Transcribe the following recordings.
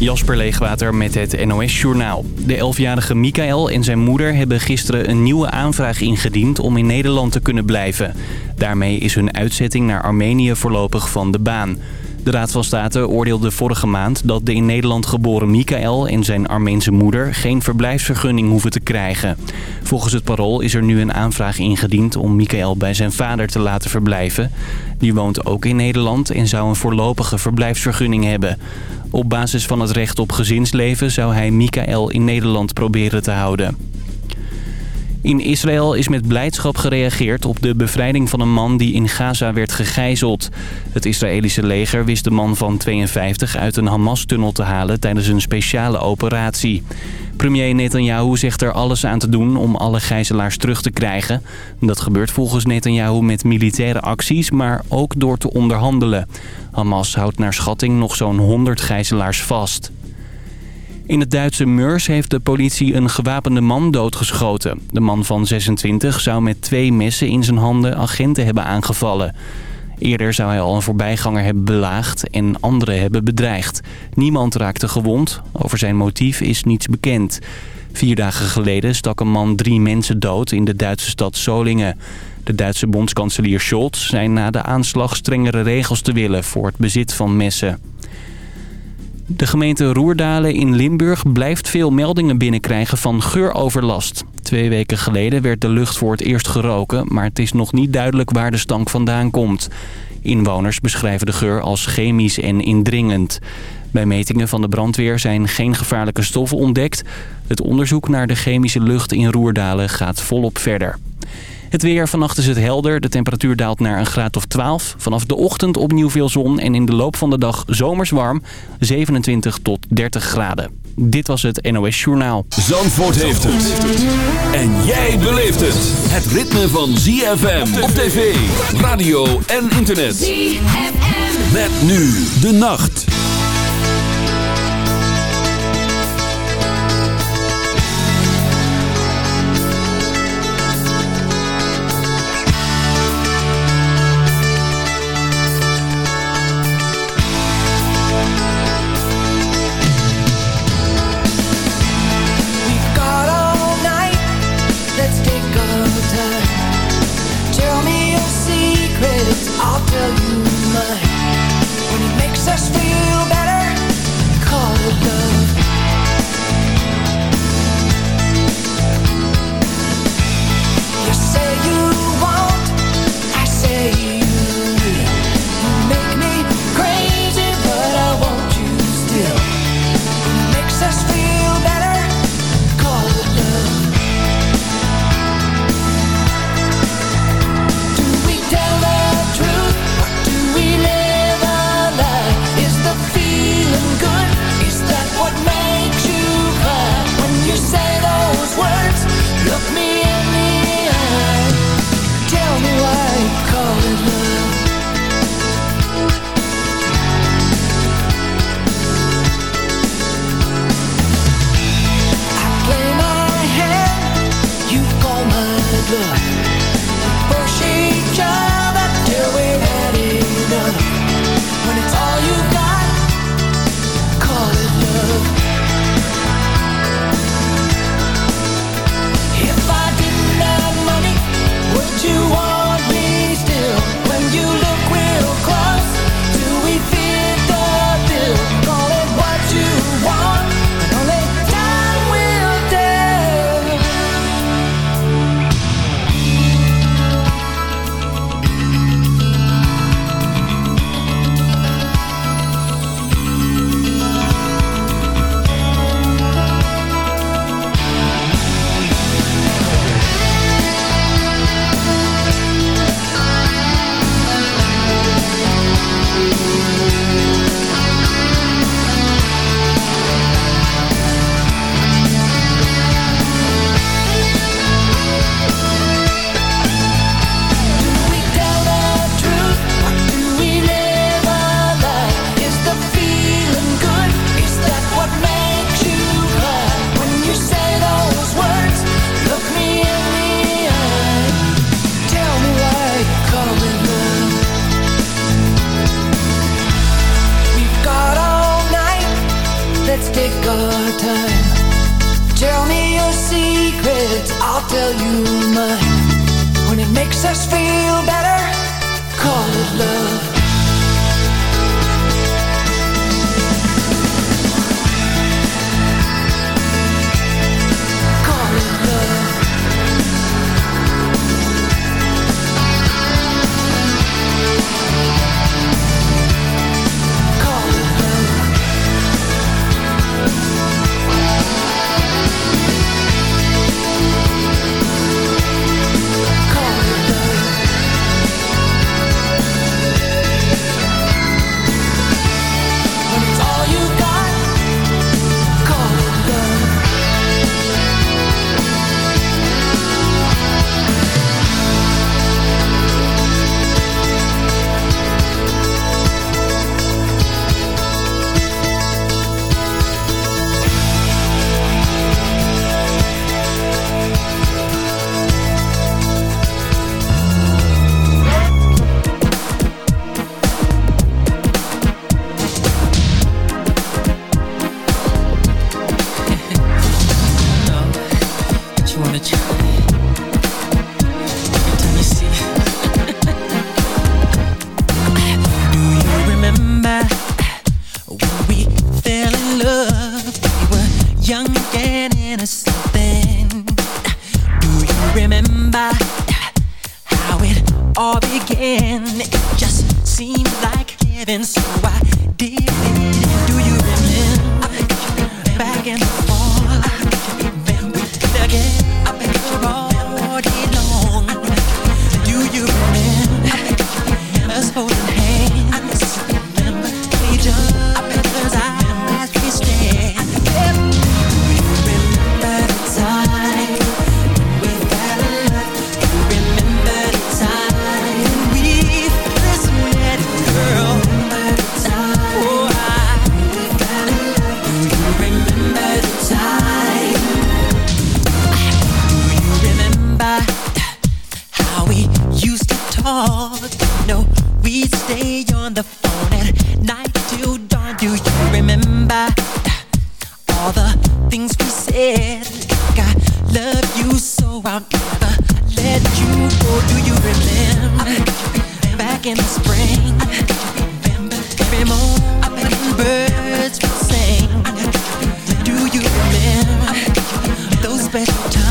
Jasper Leegwater met het NOS Journaal. De 11-jarige Michael en zijn moeder hebben gisteren een nieuwe aanvraag ingediend om in Nederland te kunnen blijven. Daarmee is hun uitzetting naar Armenië voorlopig van de baan. De Raad van State oordeelde vorige maand dat de in Nederland geboren Michael en zijn Armeense moeder geen verblijfsvergunning hoeven te krijgen. Volgens het parool is er nu een aanvraag ingediend om Michael bij zijn vader te laten verblijven. Die woont ook in Nederland en zou een voorlopige verblijfsvergunning hebben. Op basis van het recht op gezinsleven zou hij Michael in Nederland proberen te houden. In Israël is met blijdschap gereageerd op de bevrijding van een man die in Gaza werd gegijzeld. Het Israëlische leger wist de man van 52 uit een Hamas-tunnel te halen tijdens een speciale operatie. Premier Netanyahu zegt er alles aan te doen om alle gijzelaars terug te krijgen. Dat gebeurt volgens Netanyahu met militaire acties, maar ook door te onderhandelen. Hamas houdt naar schatting nog zo'n 100 gijzelaars vast. In het Duitse Meurs heeft de politie een gewapende man doodgeschoten. De man van 26 zou met twee messen in zijn handen agenten hebben aangevallen. Eerder zou hij al een voorbijganger hebben belaagd en anderen hebben bedreigd. Niemand raakte gewond. Over zijn motief is niets bekend. Vier dagen geleden stak een man drie mensen dood in de Duitse stad Solingen. De Duitse bondskanselier Scholz zei na de aanslag strengere regels te willen voor het bezit van messen. De gemeente Roerdalen in Limburg blijft veel meldingen binnenkrijgen van geuroverlast. Twee weken geleden werd de lucht voor het eerst geroken, maar het is nog niet duidelijk waar de stank vandaan komt. Inwoners beschrijven de geur als chemisch en indringend. Bij metingen van de brandweer zijn geen gevaarlijke stoffen ontdekt. Het onderzoek naar de chemische lucht in Roerdalen gaat volop verder. Het weer, vannacht is het helder. De temperatuur daalt naar een graad of 12. Vanaf de ochtend opnieuw veel zon en in de loop van de dag zomers warm. 27 tot 30 graden. Dit was het NOS Journaal. Zandvoort heeft het. En jij beleeft het. Het ritme van ZFM op tv, radio en internet. ZFM. Met nu de nacht. remember all the things we said. Like I love you so I'll never let you go. Do you remember back in the spring? Remember Every morning birds would sing. Do you remember those special times?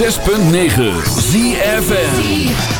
106.9 ZFN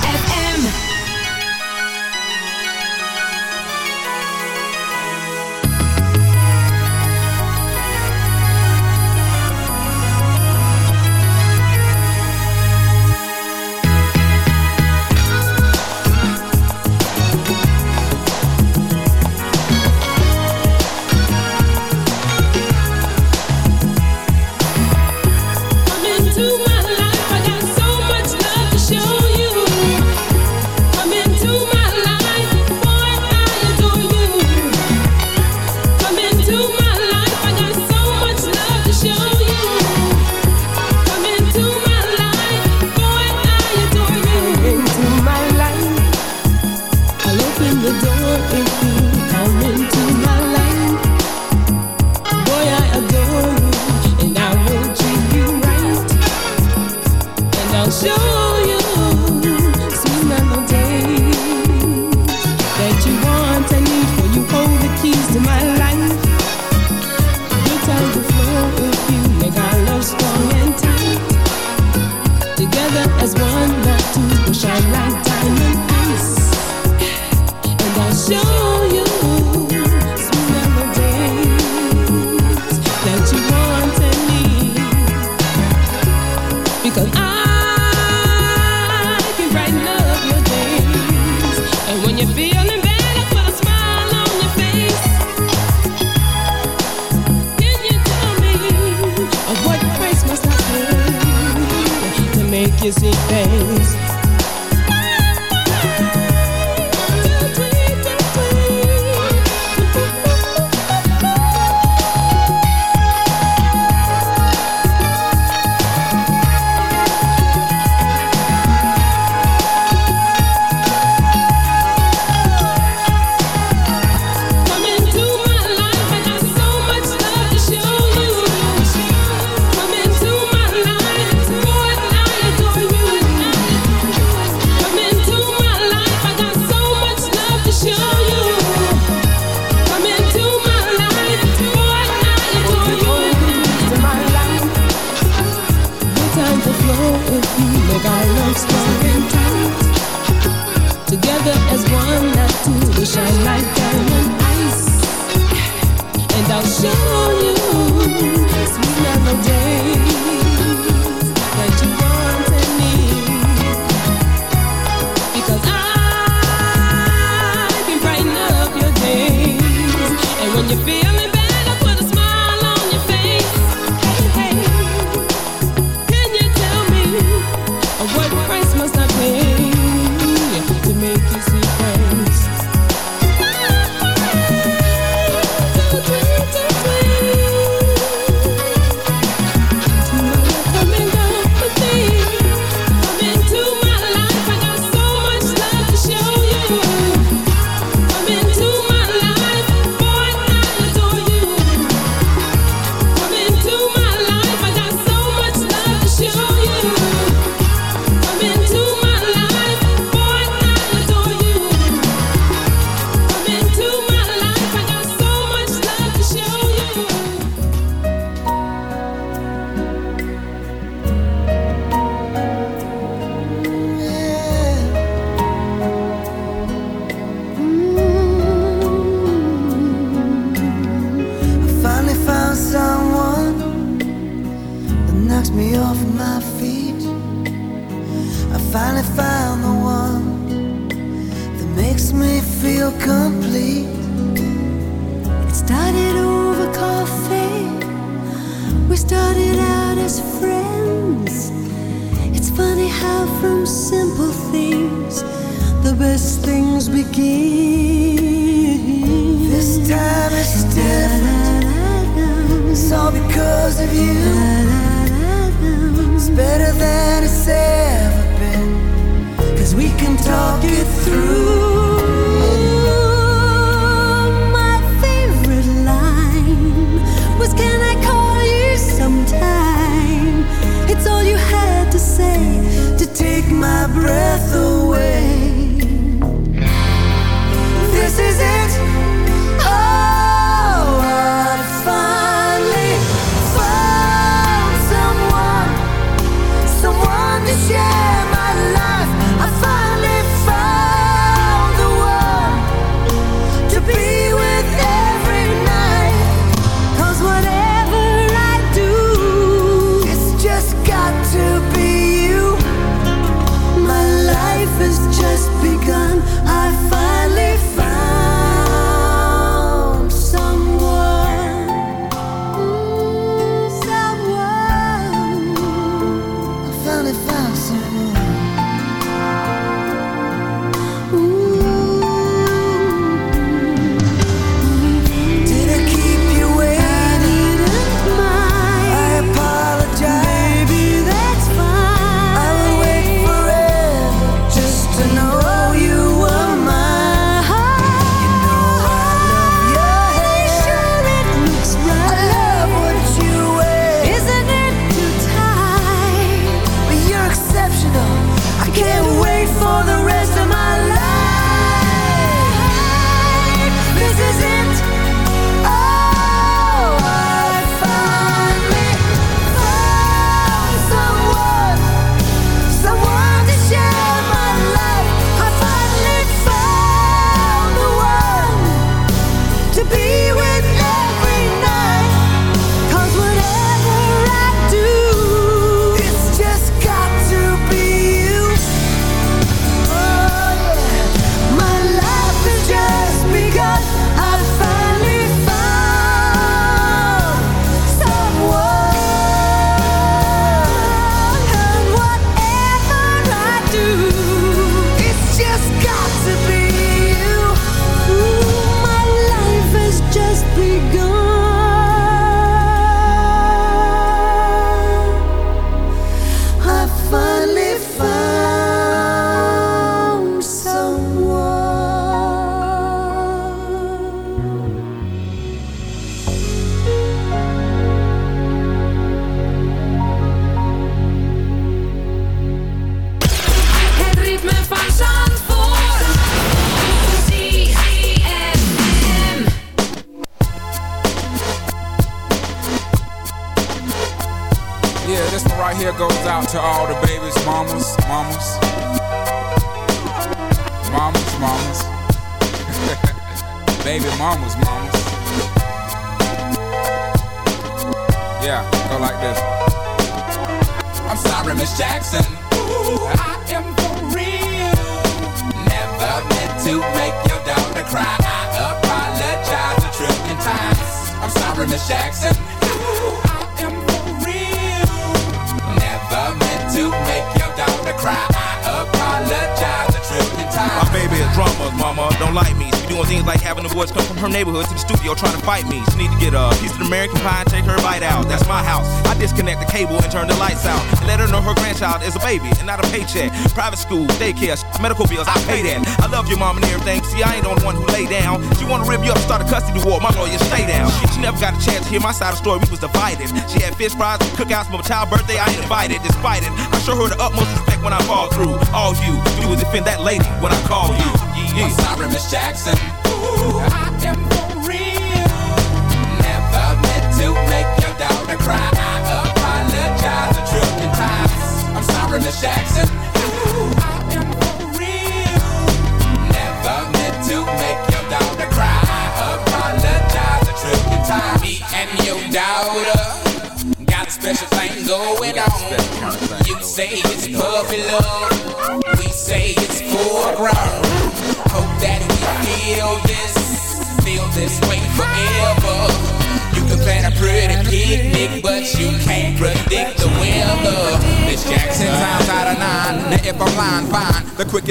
is a baby and not a paycheck. Private school, daycare, medical bills, I pay that. I love your mom and everything. See, I ain't the only one who lay down. She wanna rip you up, start a custody war. My lawyer, stay down. She, never got a chance to hear my side of the story. We was divided. She had fish fries, cookouts my child birthday. I ain't invited, despite it. I show her the utmost respect when I fall through. All you do is defend that lady when I call you. Yeah. I'm sorry, Miss Jackson.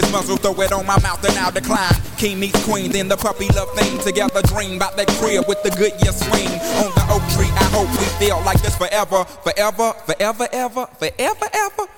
Fine. The quickest muzzle, throw it on my mouth and I'll decline. King meets queen, then the puppy love thing. Together dream about that crib with the Goodyear swing. On the oak tree, I hope we feel like this forever, forever, forever, ever, forever, ever.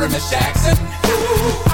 Miss Jackson. Ooh,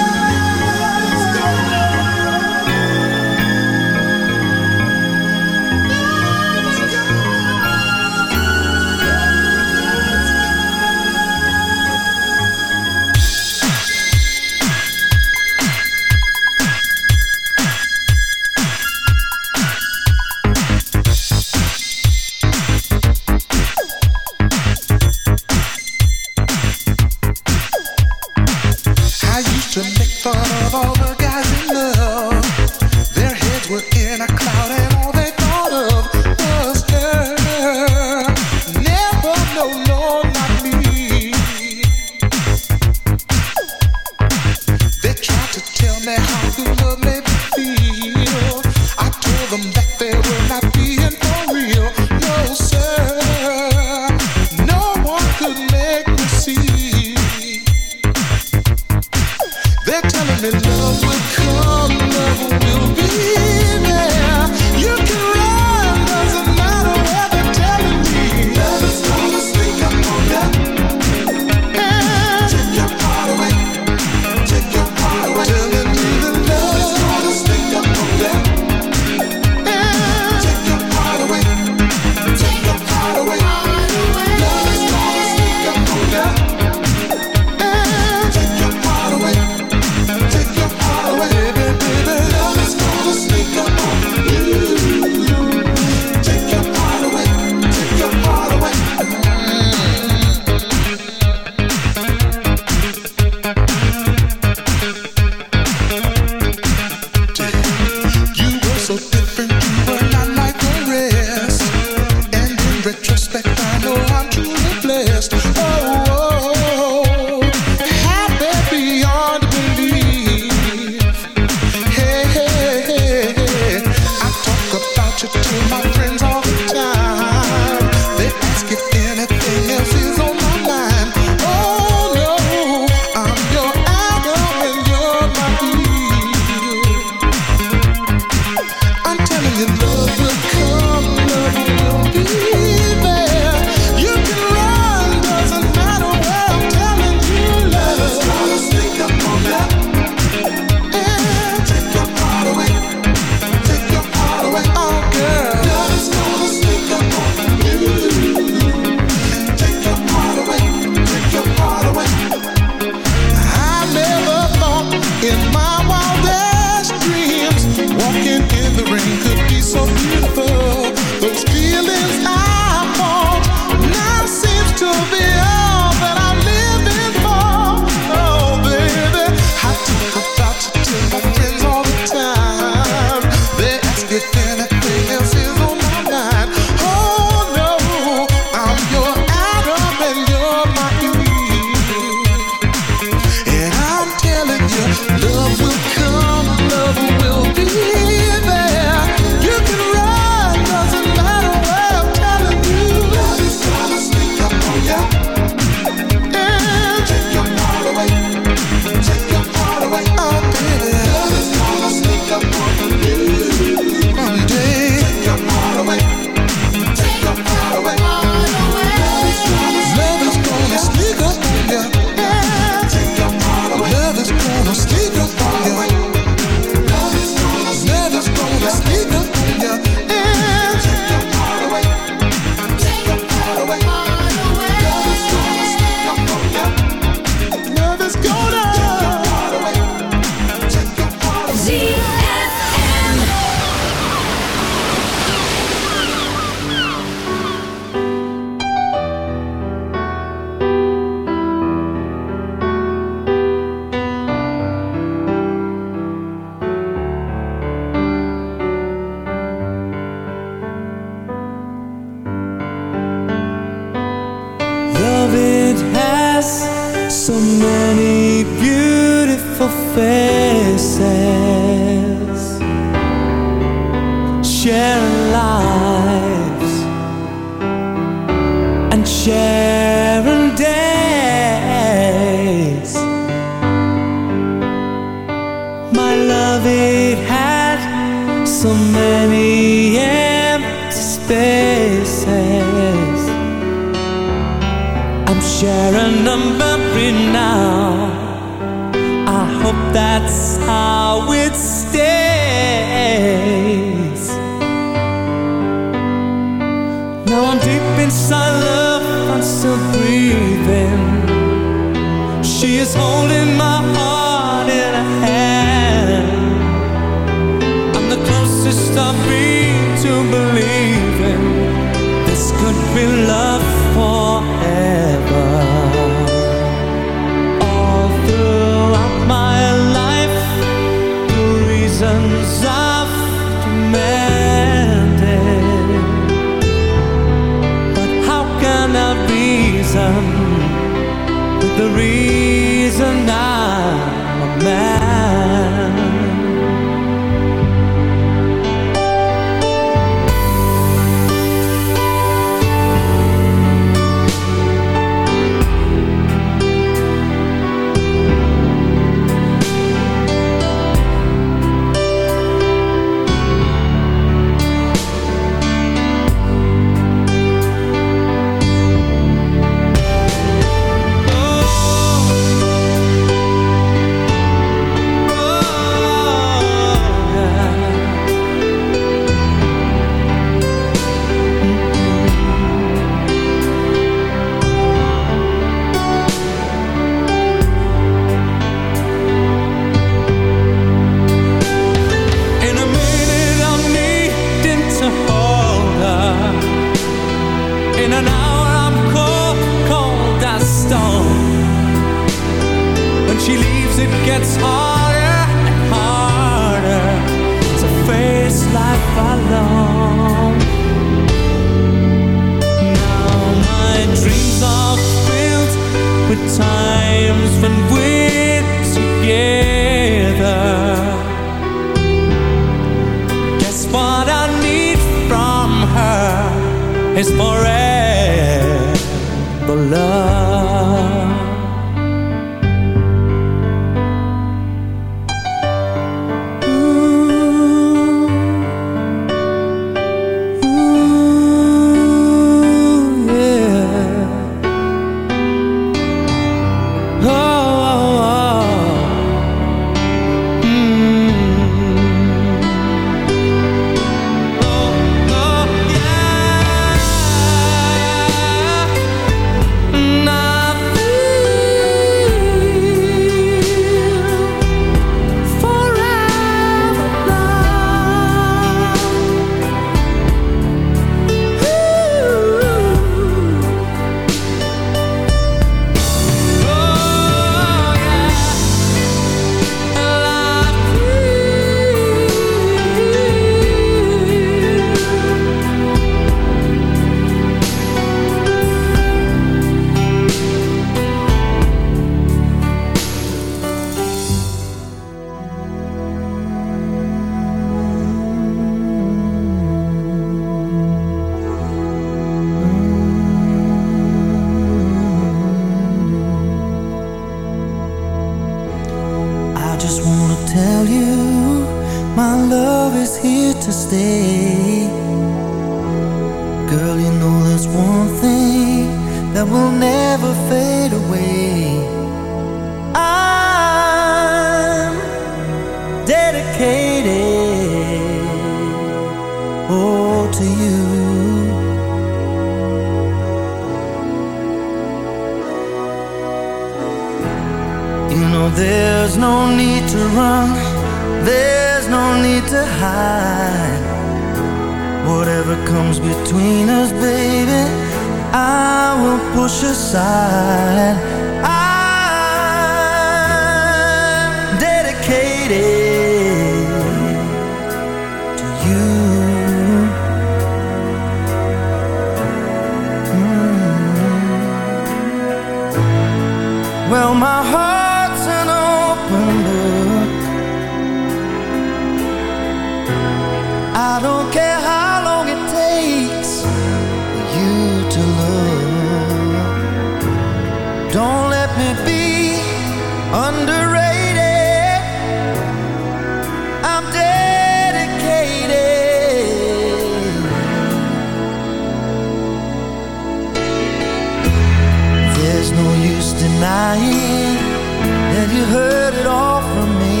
heard it all from me.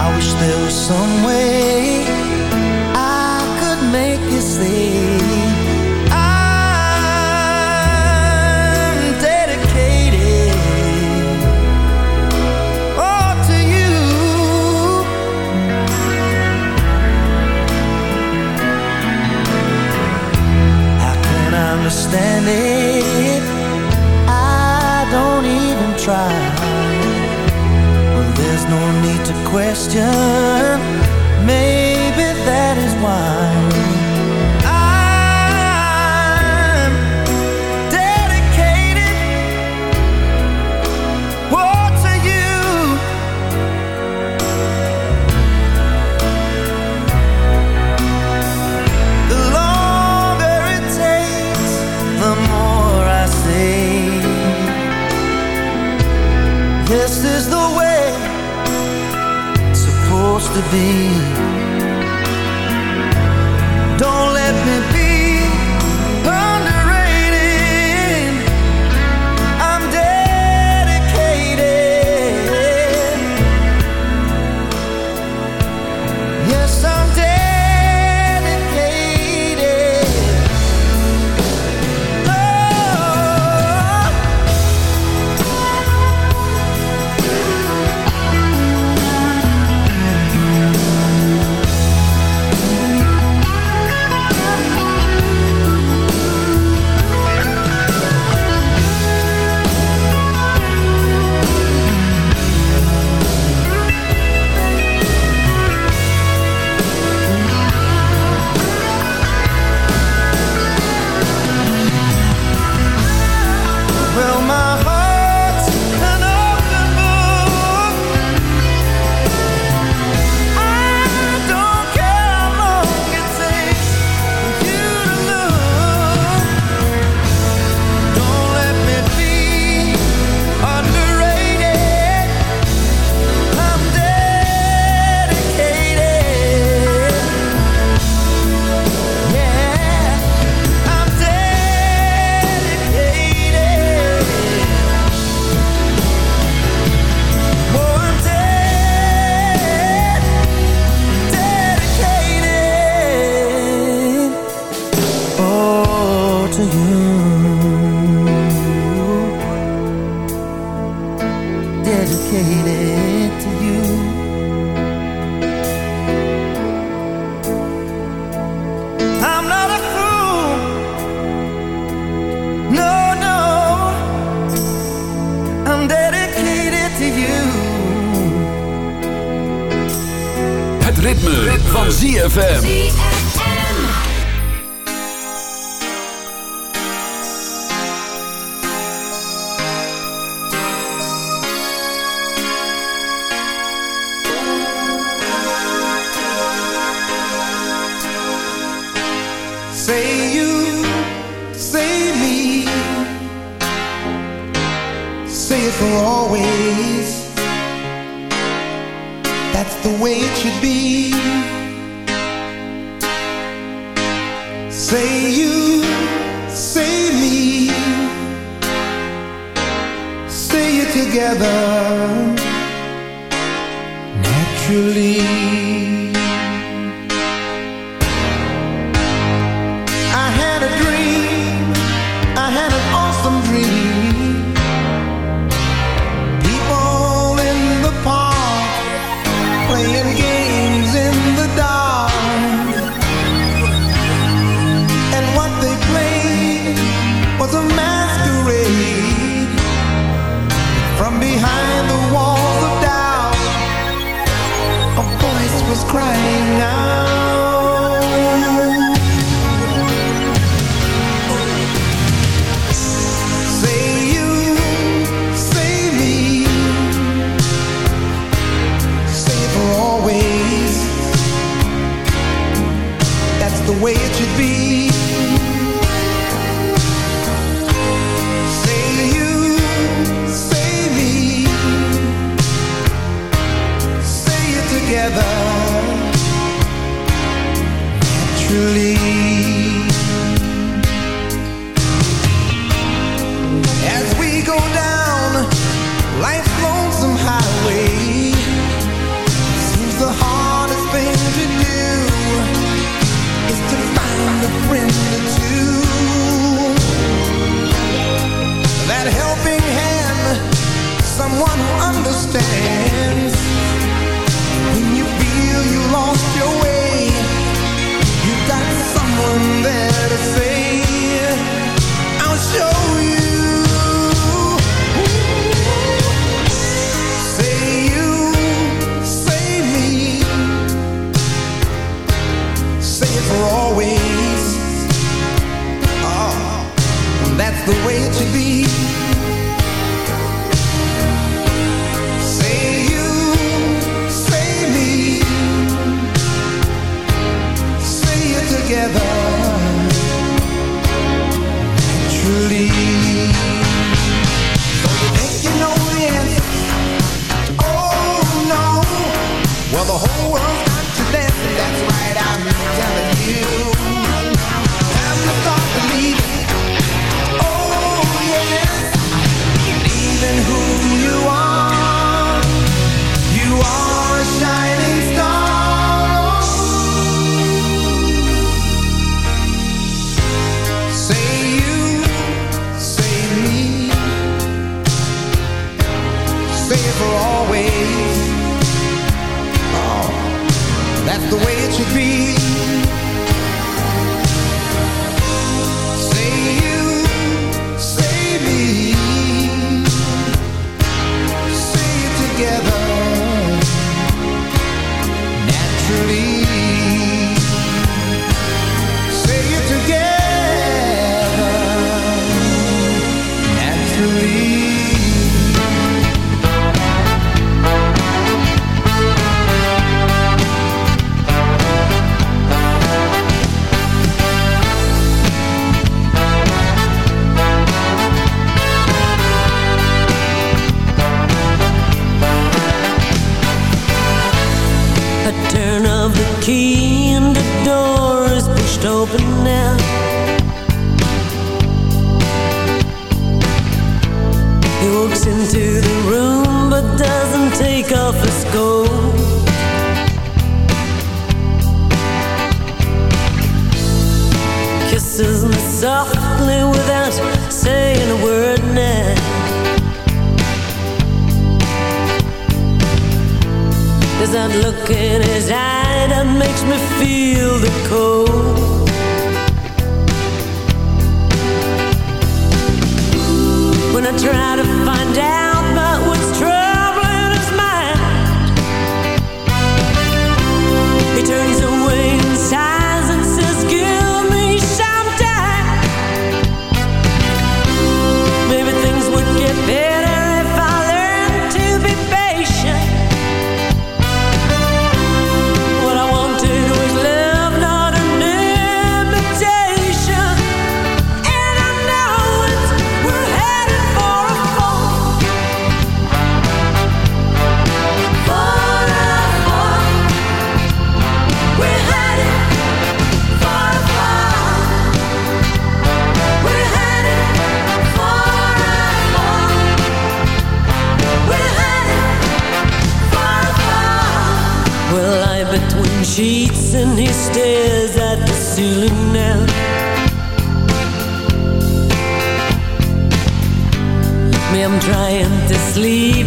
I wish there was some way I could make you see I'm dedicated oh, to you. Can understand it? question. Maybe that is why. to be. van ZFM. naturally ceiling now. Me, I'm trying to sleep,